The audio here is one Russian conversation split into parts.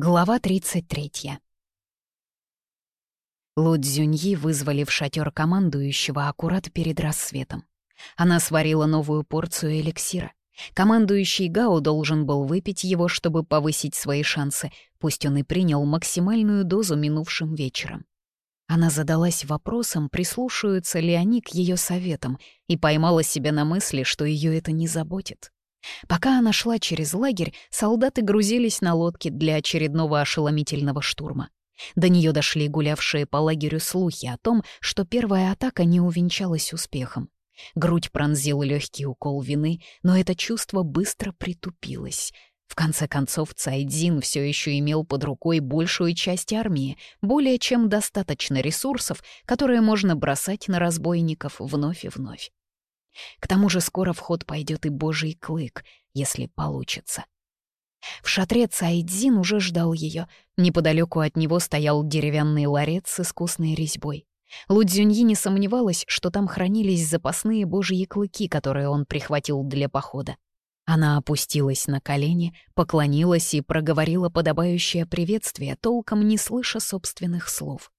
Глава 33. Лу Цзюньи вызвали в шатер командующего аккурат перед рассветом. Она сварила новую порцию эликсира. Командующий Гао должен был выпить его, чтобы повысить свои шансы, пусть он и принял максимальную дозу минувшим вечером. Она задалась вопросом, прислушаются ли они к ее советам, и поймала себя на мысли, что ее это не заботит. Пока она шла через лагерь, солдаты грузились на лодки для очередного ошеломительного штурма. До нее дошли гулявшие по лагерю слухи о том, что первая атака не увенчалась успехом. Грудь пронзил легкий укол вины, но это чувство быстро притупилось. В конце концов, Цайдзин все еще имел под рукой большую часть армии, более чем достаточно ресурсов, которые можно бросать на разбойников вновь и вновь. К тому же скоро в ход пойдет и божий клык, если получится. В шатре Цайдзин уже ждал ее. Неподалеку от него стоял деревянный ларец с искусной резьбой. Лудзюньи не сомневалась, что там хранились запасные божьи клыки, которые он прихватил для похода. Она опустилась на колени, поклонилась и проговорила подобающее приветствие, толком не слыша собственных слов.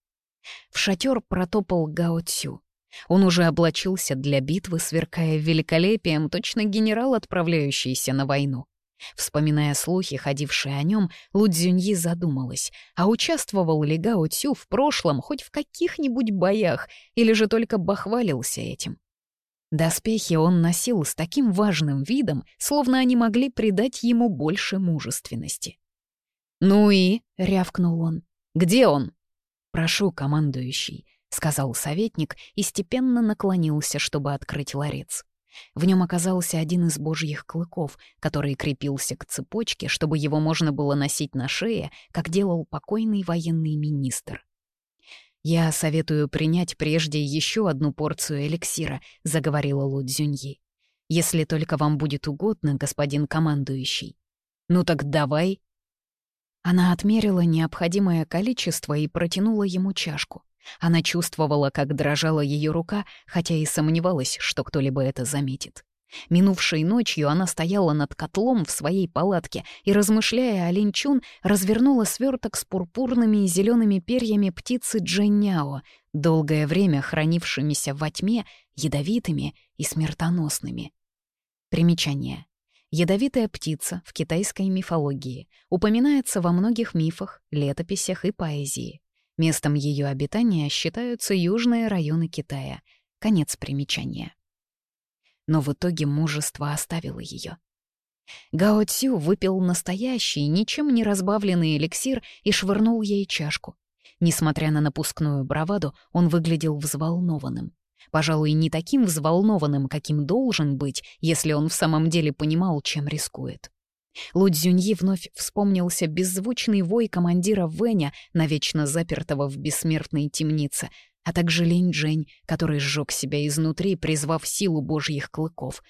В шатер протопал Гао Цю. Он уже облачился для битвы, сверкая великолепием, точно генерал, отправляющийся на войну. Вспоминая слухи, ходившие о нем, Лудзюньи задумалась, а участвовал ли Гао Цю в прошлом хоть в каких-нибудь боях, или же только бахвалился этим. Доспехи он носил с таким важным видом, словно они могли придать ему больше мужественности. «Ну и?» — рявкнул он. «Где он?» «Прошу, командующий, — сказал советник и степенно наклонился, чтобы открыть ларец. В нем оказался один из божьих клыков, который крепился к цепочке, чтобы его можно было носить на шее, как делал покойный военный министр. «Я советую принять прежде еще одну порцию эликсира», — заговорила Лудзюньи. «Если только вам будет угодно, господин командующий». «Ну так давай». Она отмерила необходимое количество и протянула ему чашку. Она чувствовала, как дрожала ее рука, хотя и сомневалась, что кто-либо это заметит. Минувшей ночью она стояла над котлом в своей палатке и, размышляя о линчун, развернула сверток с пурпурными и зелеными перьями птицы Дженняо, долгое время хранившимися во тьме, ядовитыми и смертоносными. Примечание. Ядовитая птица в китайской мифологии упоминается во многих мифах, летописях и поэзии. Местом ее обитания считаются южные районы Китая. Конец примечания. Но в итоге мужество оставило ее. Гао Цю выпил настоящий, ничем не разбавленный эликсир и швырнул ей чашку. Несмотря на напускную браваду, он выглядел взволнованным. Пожалуй, не таким взволнованным, каким должен быть, если он в самом деле понимал, чем рискует. Лудзюньи вновь вспомнился беззвучный вой командира Вэня, навечно запертого в бессмертной темнице, а также Лень Джень, который сжег себя изнутри, призвав силу божьих клыков.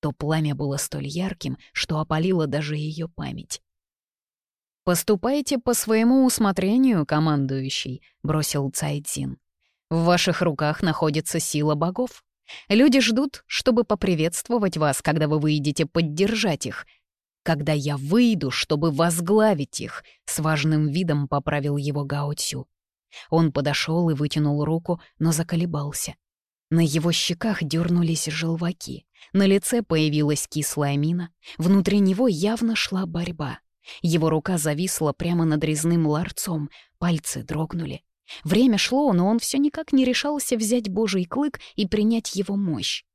То пламя было столь ярким, что опалило даже ее память. «Поступайте по своему усмотрению, командующий», — бросил Цайдзин. «В ваших руках находится сила богов. Люди ждут, чтобы поприветствовать вас, когда вы выйдете поддержать их, когда я выйду, чтобы возглавить их», — с важным видом поправил его Гаотю. Он подошел и вытянул руку, но заколебался. На его щеках дернулись желваки, на лице появилась кислая мина, внутри него явно шла борьба. Его рука зависла прямо над резным ларцом, пальцы дрогнули. Время шло, но он все никак не решался взять божий клык и принять его мощь.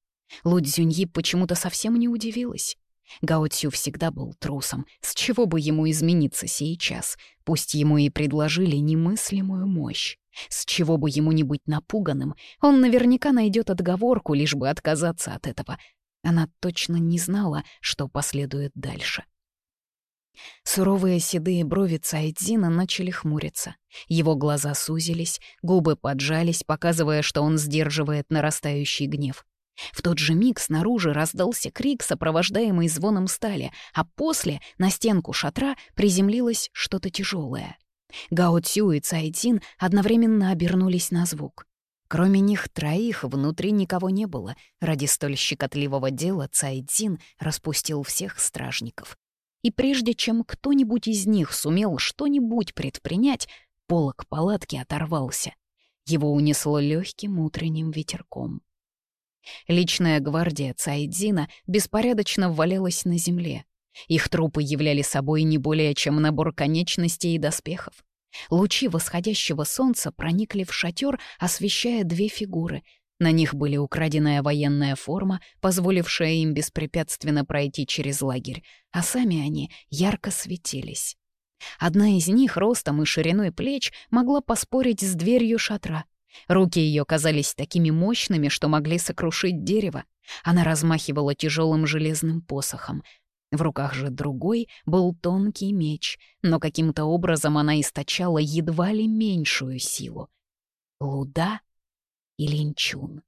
Лудзюньи почему-то совсем не удивилась. Гао Цю всегда был трусом, с чего бы ему измениться сейчас, пусть ему и предложили немыслимую мощь. С чего бы ему не быть напуганным, он наверняка найдет отговорку, лишь бы отказаться от этого. Она точно не знала, что последует дальше. Суровые седые брови Цайдзина начали хмуриться. Его глаза сузились, губы поджались, показывая, что он сдерживает нарастающий гнев. В тот же миг снаружи раздался крик, сопровождаемый звоном стали, а после на стенку шатра приземлилось что-то тяжелое. Гао Цю и Цайтин одновременно обернулись на звук. Кроме них троих внутри никого не было. Ради столь щекотливого дела Цайтин распустил всех стражников. И прежде чем кто-нибудь из них сумел что-нибудь предпринять, полок палатки оторвался. Его унесло легким утренним ветерком. Личная гвардия Цайдзина беспорядочно валялась на земле. Их трупы являли собой не более чем набор конечностей и доспехов. Лучи восходящего солнца проникли в шатер, освещая две фигуры. На них были украденная военная форма, позволившая им беспрепятственно пройти через лагерь, а сами они ярко светились. Одна из них ростом и шириной плеч могла поспорить с дверью шатра — Руки ее казались такими мощными, что могли сокрушить дерево. Она размахивала тяжелым железным посохом. В руках же другой был тонкий меч, но каким-то образом она источала едва ли меньшую силу. Луда и Линчун.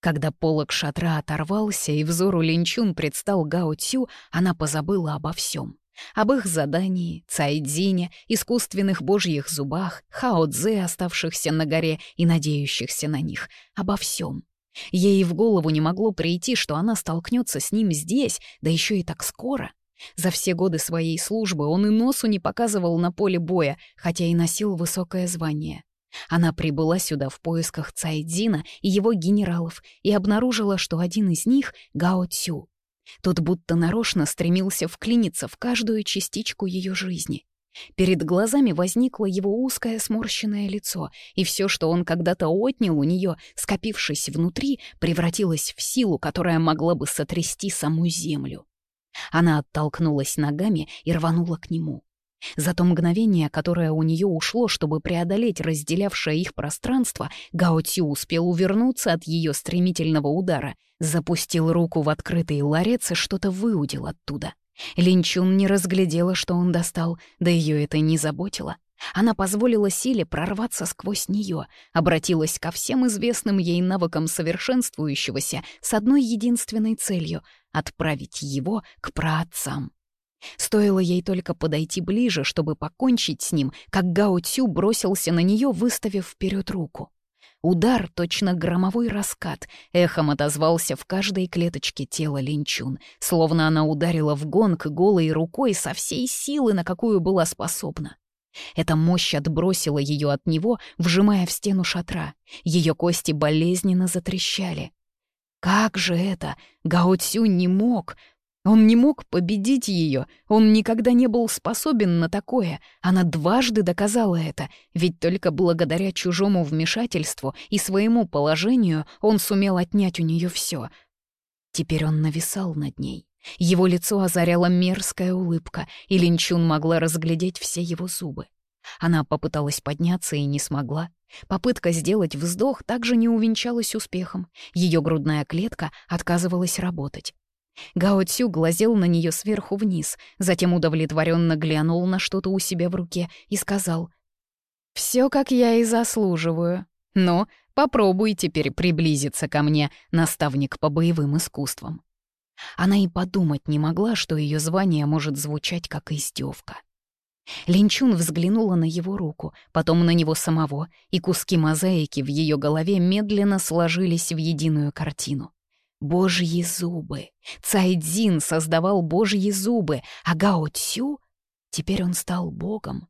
Когда полог шатра оторвался и взору Линчун предстал Гао Цю, она позабыла обо всем об их задании, Цайдзине, искусственных божьих зубах, хао-дзе, оставшихся на горе и надеющихся на них, обо всем. Ей в голову не могло прийти, что она столкнется с ним здесь, да еще и так скоро. За все годы своей службы он и носу не показывал на поле боя, хотя и носил высокое звание. Она прибыла сюда в поисках Цайдзина и его генералов и обнаружила, что один из них — Гао Цю — тот будто нарочно стремился вклиниться в каждую частичку ее жизни. Перед глазами возникло его узкое сморщенное лицо, и все, что он когда-то отнял у нее, скопившись внутри, превратилось в силу, которая могла бы сотрясти саму землю. Она оттолкнулась ногами и рванула к нему. За то мгновение, которое у нее ушло, чтобы преодолеть разделявшее их пространство, Гао Цю успел увернуться от ее стремительного удара, запустил руку в открытый ларец и что-то выудил оттуда. Линчун не разглядела, что он достал, да ее это не заботило. Она позволила силе прорваться сквозь нее, обратилась ко всем известным ей навыкам совершенствующегося с одной единственной целью — отправить его к праотцам. Стоило ей только подойти ближе, чтобы покончить с ним, как Гао Цю бросился на нее, выставив вперед руку. Удар, точно громовой раскат, эхом отозвался в каждой клеточке тела Линчун, словно она ударила в гонг голой рукой со всей силы, на какую была способна. Эта мощь отбросила ее от него, вжимая в стену шатра. Ее кости болезненно затрещали. Как же это? Гао Цю не мог. Он не мог победить ее, он никогда не был способен на такое. Она дважды доказала это, ведь только благодаря чужому вмешательству и своему положению он сумел отнять у нее все. Теперь он нависал над ней. Его лицо озаряла мерзкая улыбка, и Линчун могла разглядеть все его зубы. Она попыталась подняться и не смогла. Попытка сделать вздох также не увенчалась успехом. Ее грудная клетка отказывалась работать. Гао Цю глазел на нее сверху вниз, затем удовлетворенно глянул на что-то у себя в руке и сказал «Все, как я и заслуживаю. Но попробуй теперь приблизиться ко мне, наставник по боевым искусствам». Она и подумать не могла, что ее звание может звучать как издевка. Линчун Божьи зубы. Цайдзин создавал божьи зубы, а Гао Теперь он стал богом.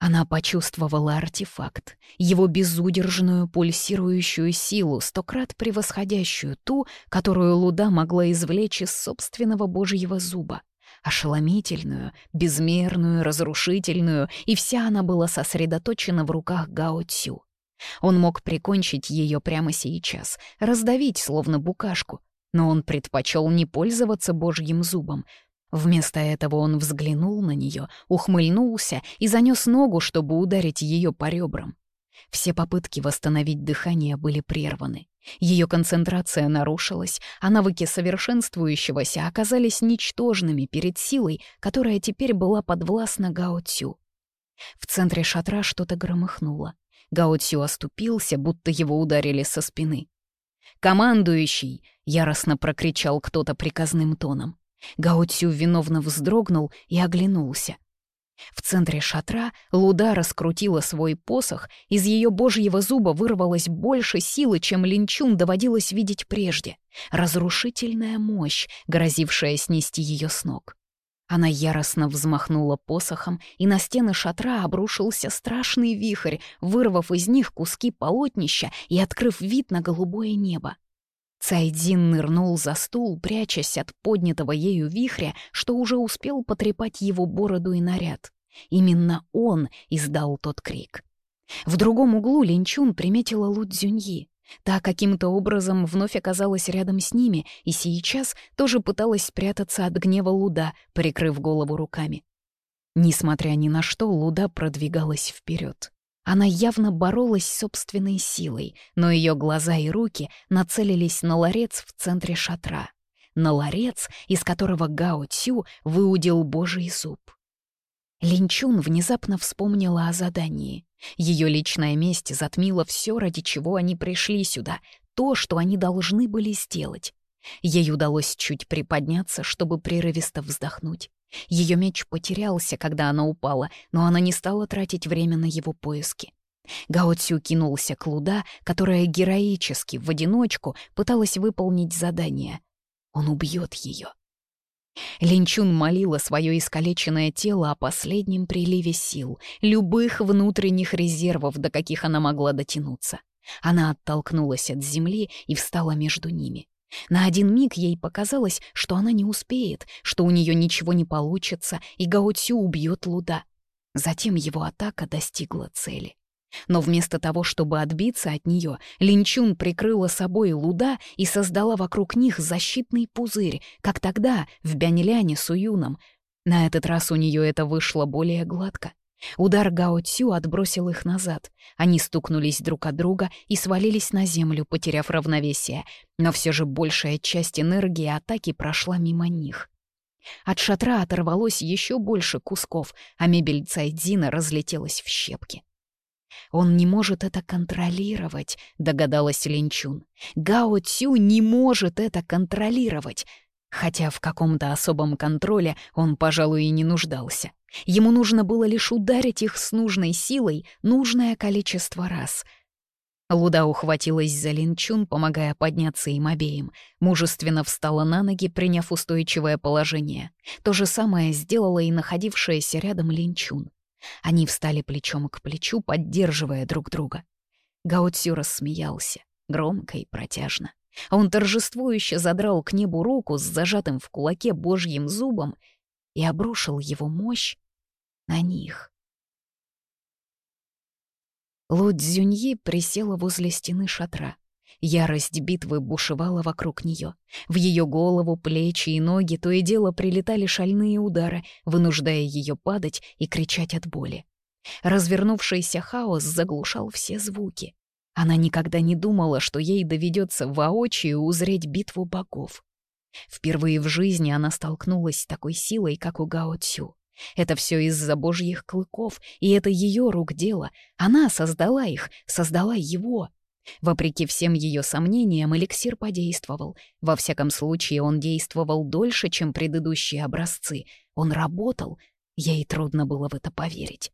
Она почувствовала артефакт, его безудержную пульсирующую силу, стократ превосходящую ту, которую Луда могла извлечь из собственного божьего зуба. Ошеломительную, безмерную, разрушительную, и вся она была сосредоточена в руках Гао он мог прикончить ее прямо сейчас, раздавить, словно букашку, но он предпочел не пользоваться божьим зубом. Вместо этого он взглянул на нее, ухмыльнулся и занес ногу, чтобы ударить ее по ребрам. Все попытки восстановить дыхание были прерваны. Ее концентрация нарушилась, а навыки совершенствующегося оказались ничтожными перед силой, которая теперь была подвластна Гао Цю. В центре шатра что-то громыхнуло. Гаутсю оступился, будто его ударили со спины. «Командующий!» — яростно прокричал кто-то приказным тоном. Гаутсю виновно вздрогнул и оглянулся. В центре шатра Луда раскрутила свой посох, из ее божьего зуба вырвалось больше силы, чем Линчун доводилось видеть прежде. Разрушительная мощь, грозившая снести ее с ног. Она яростно взмахнула посохом, и на стены шатра обрушился страшный вихрь, вырвав из них куски полотнища и открыв вид на голубое небо. Цайдин нырнул за стул, прячась от поднятого ею вихря, что уже успел потрепать его бороду и наряд. Именно он издал тот крик. В другом углу Линчун приметила Цзюньи. Та каким-то образом вновь оказалась рядом с ними и сейчас тоже пыталась спрятаться от гнева Луда, прикрыв голову руками. Несмотря ни на что, Луда продвигалась вперед. Она явно боролась с собственной силой, но ее глаза и руки нацелились на ларец в центре шатра. На ларец, из которого Гао Цю выудил божий зуб. Линчун внезапно вспомнила о задании. Ее личная месть затмила все, ради чего они пришли сюда, то, что они должны были сделать. Ей удалось чуть приподняться, чтобы прерывисто вздохнуть. Ее меч потерялся, когда она упала, но она не стала тратить время на его поиски. Гао кинулся к Луда, которая героически, в одиночку, пыталась выполнить задание. Он убьет ее. Линчун молила свое искалеченное тело о последнем приливе сил, любых внутренних резервов, до каких она могла дотянуться. Она оттолкнулась от земли и встала между ними. На один миг ей показалось, что она не успеет, что у нее ничего не получится, и Гаоцю убьет Луда. Затем его атака достигла цели. Но вместо того, чтобы отбиться от нее, Линчун прикрыла собой луда и создала вокруг них защитный пузырь, как тогда в Бяньляне с Уюном. На этот раз у нее это вышло более гладко. Удар Гао Цю отбросил их назад. Они стукнулись друг от друга и свалились на землю, потеряв равновесие. Но все же большая часть энергии атаки прошла мимо них. От шатра оторвалось еще больше кусков, а мебель Цайдзина разлетелась в щепки. Он не может это контролировать, догадалась Линчун. Гао Цю не может это контролировать. Хотя в каком-то особом контроле он, пожалуй, и не нуждался. Ему нужно было лишь ударить их с нужной силой нужное количество раз. Луда ухватилась за Линчун, помогая подняться им обеим. Мужественно встала на ноги, приняв устойчивое положение. То же самое сделала и находившаяся рядом Линчун. Они встали плечом к плечу, поддерживая друг друга. Гаутсю рассмеялся, громко и протяжно. Он торжествующе задрал к небу руку с зажатым в кулаке божьим зубом и обрушил его мощь на них. Лу Цзюньи присела возле стены шатра. Ярость битвы бушевала вокруг нее. В ее голову, плечи и ноги то и дело прилетали шальные удары, вынуждая ее падать и кричать от боли. Развернувшийся хаос заглушал все звуки. Она никогда не думала, что ей доведется воочию узреть битву богов. Впервые в жизни она столкнулась с такой силой, как у Гао Цю. Это все из-за божьих клыков, и это ее рук дело. Она создала их, создала его. Вопреки всем ее сомнениям, эликсир подействовал. Во всяком случае, он действовал дольше, чем предыдущие образцы. Он работал. Ей трудно было в это поверить.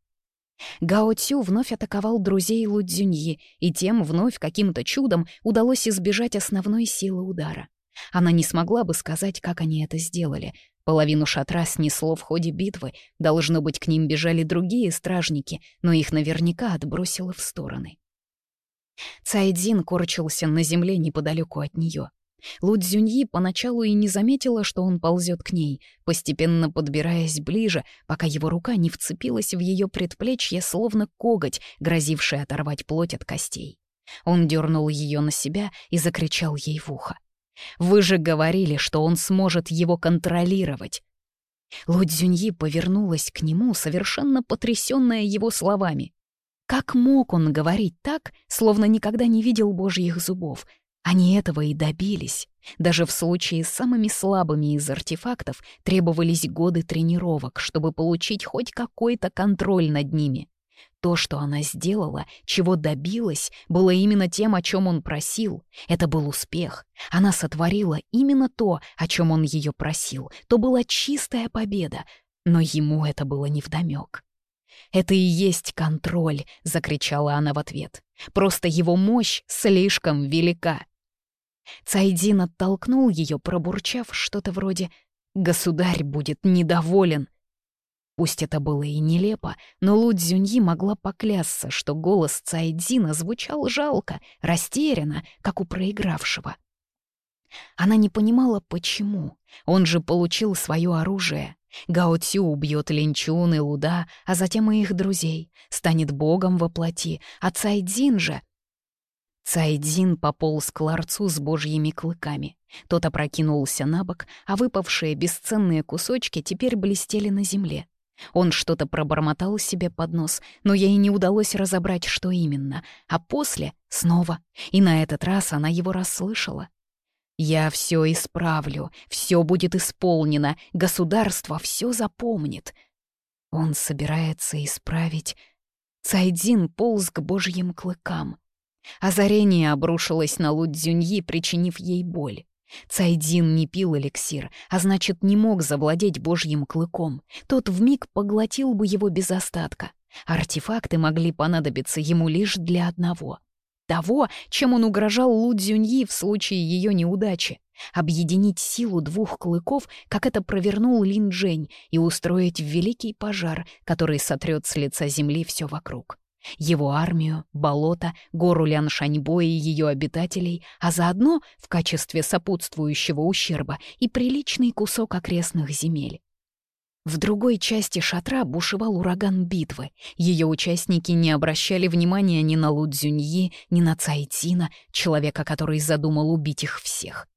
Гао Цю вновь атаковал друзей Лудзюньи, и тем вновь каким-то чудом удалось избежать основной силы удара. Она не смогла бы сказать, как они это сделали. Половину шатра снесло в ходе битвы, должно быть, к ним бежали другие стражники, но их наверняка отбросило в стороны. Цайдзин корчился на земле неподалеку от нее. Лудзюньи поначалу и не заметила, что он ползет к ней, постепенно подбираясь ближе, пока его рука не вцепилась в ее предплечье, словно коготь, грозивший оторвать плоть от костей. Он дернул ее на себя и закричал ей в ухо. «Вы же говорили, что он сможет его контролировать!» Лудзюньи повернулась к нему, совершенно потрясенная его словами. Как мог он говорить так, словно никогда не видел божьих зубов? Они этого и добились. Даже в случае с самыми слабыми из артефактов требовались годы тренировок, чтобы получить хоть какой-то контроль над ними. То, что она сделала, чего добилась, было именно тем, о чем он просил. Это был успех. Она сотворила именно то, о чем он ее просил. То была чистая победа. Но ему это было невдомек. «Это и есть контроль!» — закричала она в ответ. «Просто его мощь слишком велика!» Цайдин оттолкнул ее, пробурчав что-то вроде «Государь будет недоволен!» Пусть это было и нелепо, но Лу Цзюньи могла поклясться, что голос Цайдзина звучал жалко, растерянно, как у проигравшего. Она не понимала, почему. Он же получил свое оружие. Гаутсю убьет Линчун и Луда, а затем и их друзей, станет богом во плоти, а Цайдзин же... Цайдзин пополз к ларцу с божьими клыками. Тот опрокинулся на бок, а выпавшие бесценные кусочки теперь блестели на земле. Он что-то пробормотал себе под нос, но ей не удалось разобрать, что именно, а после — снова, и на этот раз она его расслышала. «Я все исправлю, все будет исполнено, государство все запомнит». Он собирается исправить. Цайдин полз к божьим клыкам. Озарение обрушилось на Лудзюньи, причинив ей боль. Цайдин не пил эликсир, а значит, не мог завладеть божьим клыком. Тот вмиг поглотил бы его без остатка. Артефакты могли понадобиться ему лишь для одного — того, чем он угрожал Лу Цзюньи в случае ее неудачи, объединить силу двух клыков, как это провернул Лин Джень, и устроить великий пожар, который сотрет с лица земли все вокруг. Его армию, болото, гору Ляншаньбо и ее обитателей, а заодно, в качестве сопутствующего ущерба, и приличный кусок окрестных земель. В другой части шатра бушевал ураган битвы. Ее участники не обращали внимания ни на Лудзюньи, ни на Цайтина, человека, который задумал убить их всех.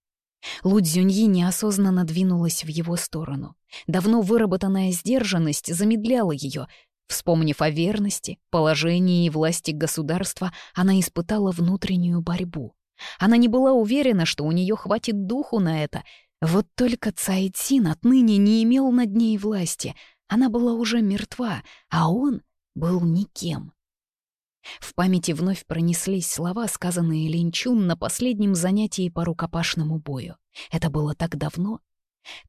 Лудзюньи неосознанно двинулась в его сторону. Давно выработанная сдержанность замедляла ее. Вспомнив о верности, положении и власти государства, она испытала внутреннюю борьбу. Она не была уверена, что у нее хватит духу на это — вот только Цайтин отныне не имел над ней власти. Она была уже мертва, а он был никем. В памяти вновь пронеслись слова, сказанные Линчун на последнем занятии по рукопашному бою. Это было так давно.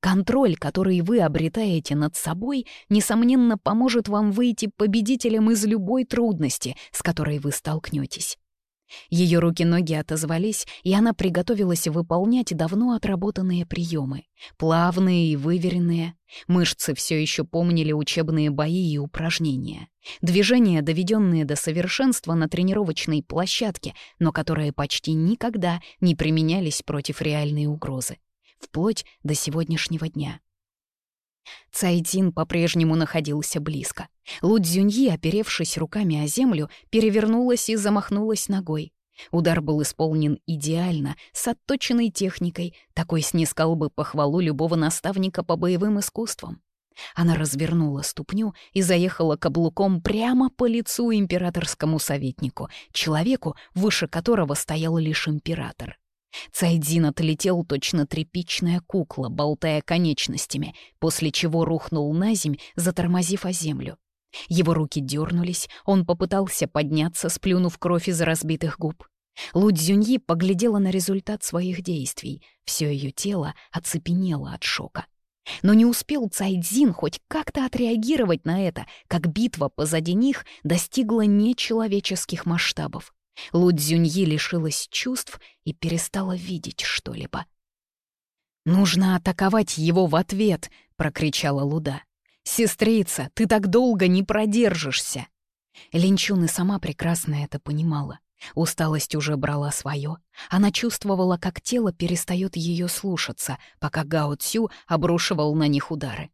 Контроль, который вы обретаете над собой, несомненно, поможет вам выйти победителем из любой трудности, с которой вы столкнетесь. Ее руки-ноги отозвались, и она приготовилась выполнять давно отработанные приемы, плавные и выверенные. Мышцы все еще помнили учебные бои и упражнения. Движения, доведенные до совершенства на тренировочной площадке, но которые почти никогда не применялись против реальной угрозы. Вплоть до сегодняшнего дня. Цайдин по-прежнему находился близко. Лудзюньи, оперевшись руками о землю, перевернулась и замахнулась ногой. Удар был исполнен идеально, с отточенной техникой, такой снискал бы похвалу любого наставника по боевым искусствам. Она развернула ступню и заехала каблуком прямо по лицу императорскому советнику, человеку, выше которого стоял лишь император. Цайдзин отлетел точно тряпичная кукла, болтая конечностями, после чего рухнул на земь, затормозив о землю. Его руки дернулись, он попытался подняться, сплюнув кровь из разбитых губ. Лу Цзюньи поглядела на результат своих действий. Все ее тело оцепенело от шока. Но не успел Цайдзин хоть как-то отреагировать на это, как битва позади них достигла нечеловеческих масштабов. Лудзюньи лишилась чувств и перестала видеть что-либо. «Нужно атаковать его в ответ!» — прокричала Луда. «Сестрица, ты так долго не продержишься!» Линчун и сама прекрасно это понимала. Усталость уже брала свое. Она чувствовала, как тело перестает ее слушаться, пока Гао Цю обрушивал на них удары.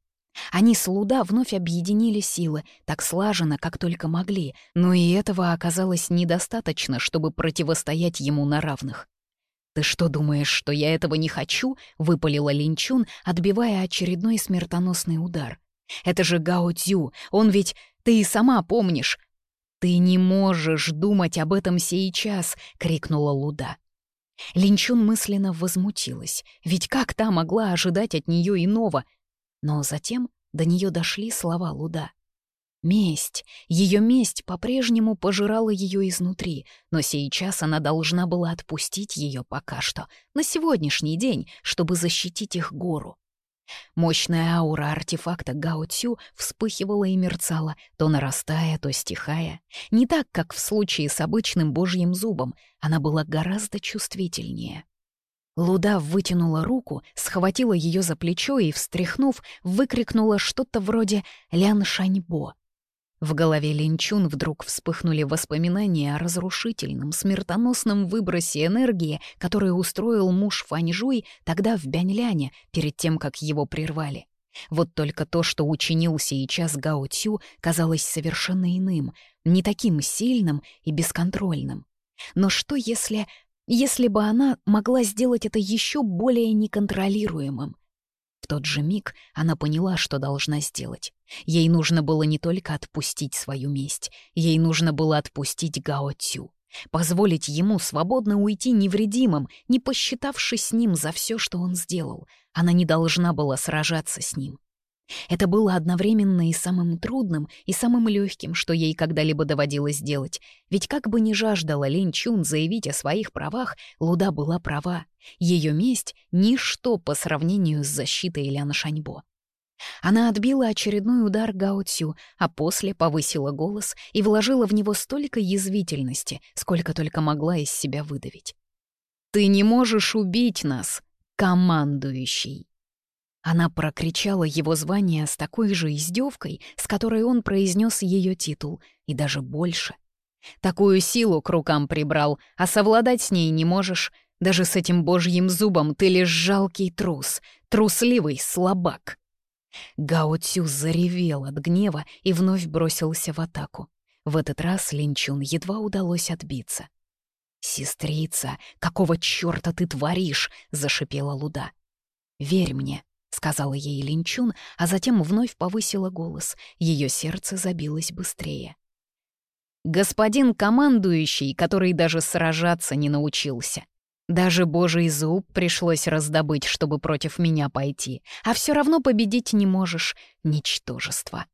Они с Луда вновь объединили силы, так слаженно, как только могли, но и этого оказалось недостаточно, чтобы противостоять ему на равных. «Ты что думаешь, что я этого не хочу?» — выпалила Линчун, отбивая очередной смертоносный удар. «Это же Гао Цю, он ведь... Ты и сама помнишь!» «Ты не можешь думать об этом сейчас!» — крикнула Луда. Линчун мысленно возмутилась. Ведь как та могла ожидать от нее иного — но затем до нее дошли слова Луда. Месть. Ее месть по-прежнему пожирала ее изнутри, но сейчас она должна была отпустить ее пока что, на сегодняшний день, чтобы защитить их гору. Мощная аура артефакта гао вспыхивала и мерцала, то нарастая, то стихая. Не так, как в случае с обычным божьим зубом, она была гораздо чувствительнее. Луда вытянула руку, схватила ее за плечо и, встряхнув, выкрикнула что-то вроде «Лян Шаньбо». В голове Линчун вдруг вспыхнули воспоминания о разрушительном, смертоносном выбросе энергии, который устроил муж Фаньжуй тогда в Бяньляне, перед тем, как его прервали. Вот только то, что учинил сейчас Гао Цю, казалось совершенно иным, не таким сильным и бесконтрольным. Но что если если бы она могла сделать это еще более неконтролируемым. В тот же миг она поняла, что должна сделать. Ей нужно было не только отпустить свою месть, ей нужно было отпустить Гао Цю, позволить ему свободно уйти невредимым, не посчитавшись с ним за все, что он сделал. Она не должна была сражаться с ним. Это было одновременно и самым трудным, и самым легким, что ей когда-либо доводилось делать. Ведь как бы ни жаждала Лин Чун заявить о своих правах, Луда была права. Ее месть — ничто по сравнению с защитой Ляна Шаньбо. Она отбила очередной удар Гао Цю, а после повысила голос и вложила в него столько язвительности, сколько только могла из себя выдавить. «Ты не можешь убить нас, командующий!» Она прокричала его звание с такой же издевкой, с которой он произнес ее титул, и даже больше. Такую силу к рукам прибрал, а совладать с ней не можешь. Даже с этим божьим зубом ты лишь жалкий трус, трусливый слабак. Гао Цю заревел от гнева и вновь бросился в атаку. В этот раз Линчун едва удалось отбиться. «Сестрица, какого черта ты творишь?» — зашипела Луда. «Верь мне, сказала ей Линчун, а затем вновь повысила голос. Ее сердце забилось быстрее. «Господин командующий, который даже сражаться не научился. Даже божий зуб пришлось раздобыть, чтобы против меня пойти, а все равно победить не можешь, ничтожество».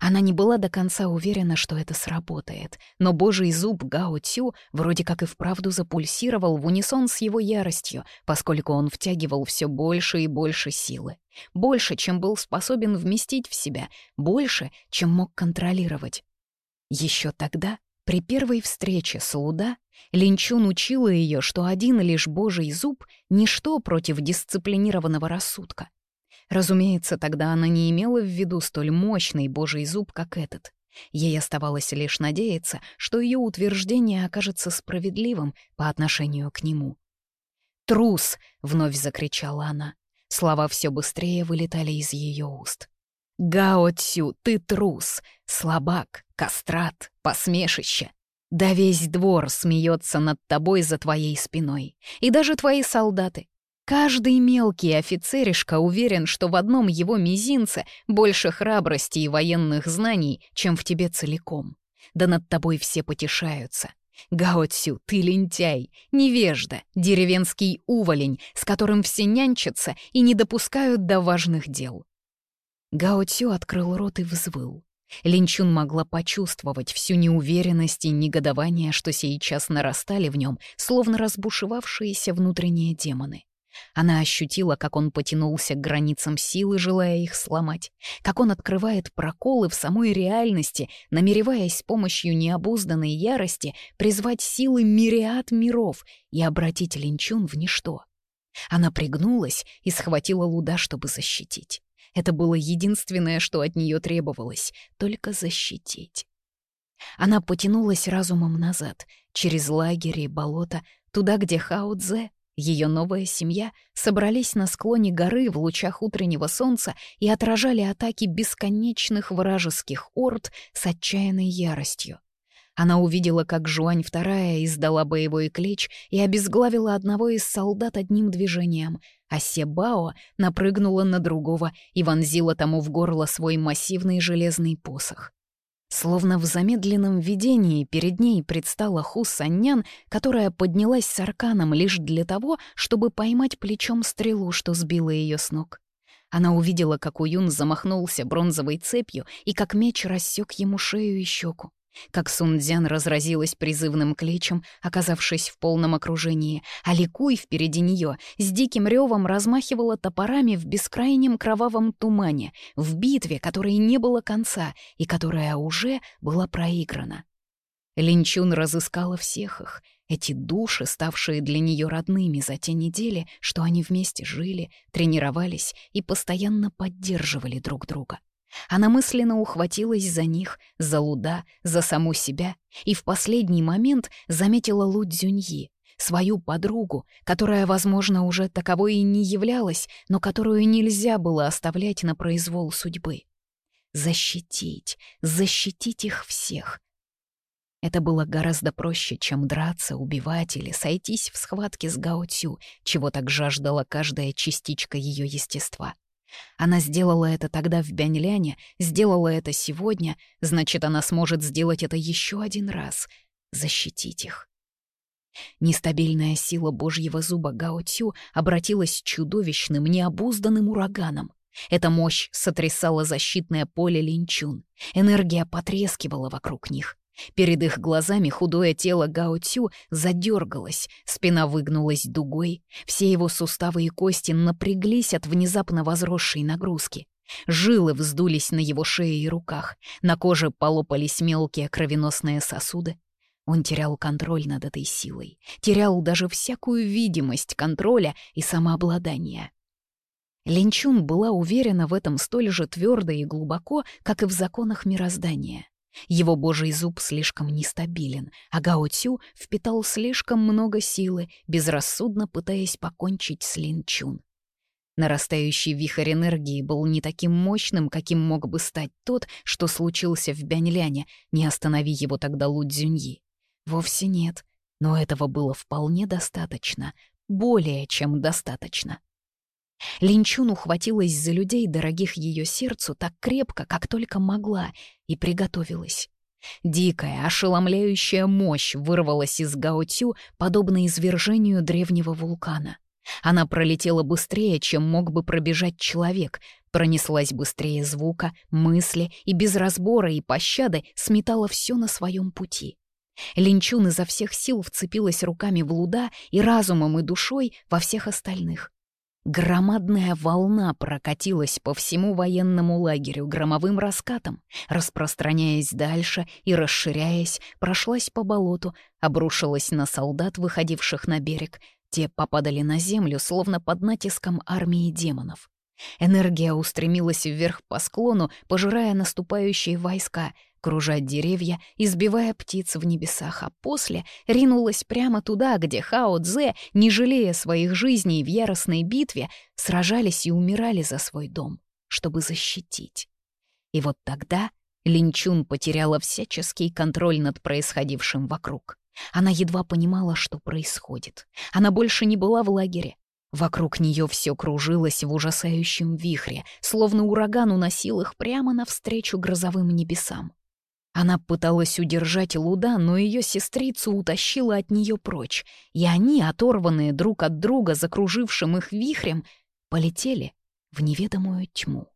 Она не была до конца уверена, что это сработает, но божий зуб Гао Цю вроде как и вправду запульсировал в унисон с его яростью, поскольку он втягивал все больше и больше силы. Больше, чем был способен вместить в себя, больше, чем мог контролировать. Еще тогда, при первой встрече с Луда, Линчун учила ее, что один лишь божий зуб — ничто против дисциплинированного рассудка. Разумеется, тогда она не имела в виду столь мощный божий зуб, как этот. Ей оставалось лишь надеяться, что ее утверждение окажется справедливым по отношению к нему. «Трус!» — вновь закричала она. Слова все быстрее вылетали из ее уст. «Гао Цю, ты трус! Слабак, кастрат, посмешище! Да весь двор смеется над тобой за твоей спиной, и даже твои солдаты. Каждый мелкий офицеришка уверен, что в одном его мизинце больше храбрости и военных знаний, чем в тебе целиком. Да над тобой все потешаются. Гаоцю, ты лентяй, невежда, деревенский уволень, с которым все нянчатся и не допускают до важных дел. Гаоцю открыл рот и взвыл. Линчун могла почувствовать всю неуверенность и негодование, что сейчас нарастали в нем, словно разбушевавшиеся внутренние демоны. Она ощутила, как он потянулся к границам силы, желая их сломать, как он открывает проколы в самой реальности, намереваясь с помощью необузданной ярости призвать силы мириад миров и обратить Линчун в ничто. Она пригнулась и схватила Луда, чтобы защитить. Это было единственное, что от нее требовалось — только защитить. Она потянулась разумом назад, через лагерь и болото, туда, где Хао Цзэ ее новая семья собрались на склоне горы в лучах утреннего солнца и отражали атаки бесконечных вражеских орд с отчаянной яростью. Она увидела, как Жуань II издала боевой клич и обезглавила одного из солдат одним движением, а Себао напрыгнула на другого и вонзила тому в горло свой массивный железный посох. Словно в замедленном видении перед ней предстала Ху Саньян, которая поднялась с арканом лишь для того, чтобы поймать плечом стрелу, что сбила ее с ног. Она увидела, как Уюн замахнулся бронзовой цепью и как меч рассек ему шею и щеку. Как Сунцзян разразилась призывным кличем, оказавшись в полном окружении, а Ликуй впереди нее с диким ревом размахивала топорами в бескрайнем кровавом тумане, в битве, которой не было конца и которая уже была проиграна. Линчун разыскала всех их, эти души, ставшие для нее родными за те недели, что они вместе жили, тренировались и постоянно поддерживали друг друга. Она мысленно ухватилась за них, за Луда, за саму себя и в последний момент заметила Лу Дзюньи, свою подругу, которая, возможно, уже таковой и не являлась, но которую нельзя было оставлять на произвол судьбы. Защитить, защитить их всех. Это было гораздо проще, чем драться, убивать или сойтись в схватке с Гаотю, чего так жаждала каждая частичка ее естества. Она сделала это тогда в Бяньляне, сделала это сегодня, значит, она сможет сделать это еще один раз. Защитить их. Нестабильная сила божьего зуба Гаотю обратилась чудовищным, необузданным ураганом. Эта мощь сотрясала защитное поле линчун. Энергия потрескивала вокруг них. Перед их глазами худое тело Гао задергалось, спина выгнулась дугой, все его суставы и кости напряглись от внезапно возросшей нагрузки. Жилы вздулись на его шее и руках, на коже полопались мелкие кровеносные сосуды. Он терял контроль над этой силой, терял даже всякую видимость контроля и самообладания. Линчун была уверена в этом столь же твердо и глубоко, как и в законах мироздания. Его божий зуб слишком нестабилен, а Гао-Тю впитал слишком много силы, безрассудно пытаясь покончить с Линчун. Нарастающий вихрь энергии был не таким мощным, каким мог бы стать тот, что случился в Бяньляне, не останови его тогда Лу Цзюньи. Вовсе нет, но этого было вполне достаточно, более чем достаточно. Линчун ухватилась за людей, дорогих ее сердцу, так крепко, как только могла, и приготовилась. Дикая, ошеломляющая мощь вырвалась из Гаотю, подобно извержению древнего вулкана. Она пролетела быстрее, чем мог бы пробежать человек, пронеслась быстрее звука, мысли и без разбора и пощады сметала все на своем пути. Линчун изо всех сил вцепилась руками в луда и разумом и душой во всех остальных. Громадная волна прокатилась по всему военному лагерю громовым раскатом, распространяясь дальше и расширяясь, прошлась по болоту, обрушилась на солдат, выходивших на берег. Те попадали на землю, словно под натиском армии демонов. Энергия устремилась вверх по склону, пожирая наступающие войска — кружа деревья, избивая птиц в небесах, а после ринулась прямо туда, где Хао Цзэ, не жалея своих жизней в яростной битве, сражались и умирали за свой дом, чтобы защитить. И вот тогда Линчун потеряла всяческий контроль над происходившим вокруг. Она едва понимала, что происходит. Она больше не была в лагере. Вокруг нее все кружилось в ужасающем вихре, словно ураган уносил их прямо навстречу грозовым небесам. Она пыталась удержать Луда, но ее сестрицу утащила от нее прочь, и они, оторванные друг от друга закружившим их вихрем, полетели в неведомую тьму.